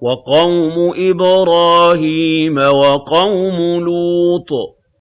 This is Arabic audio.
وَقَوْمُ إِبْرَاهِيمَ وَقَوْمُ لُوطٍ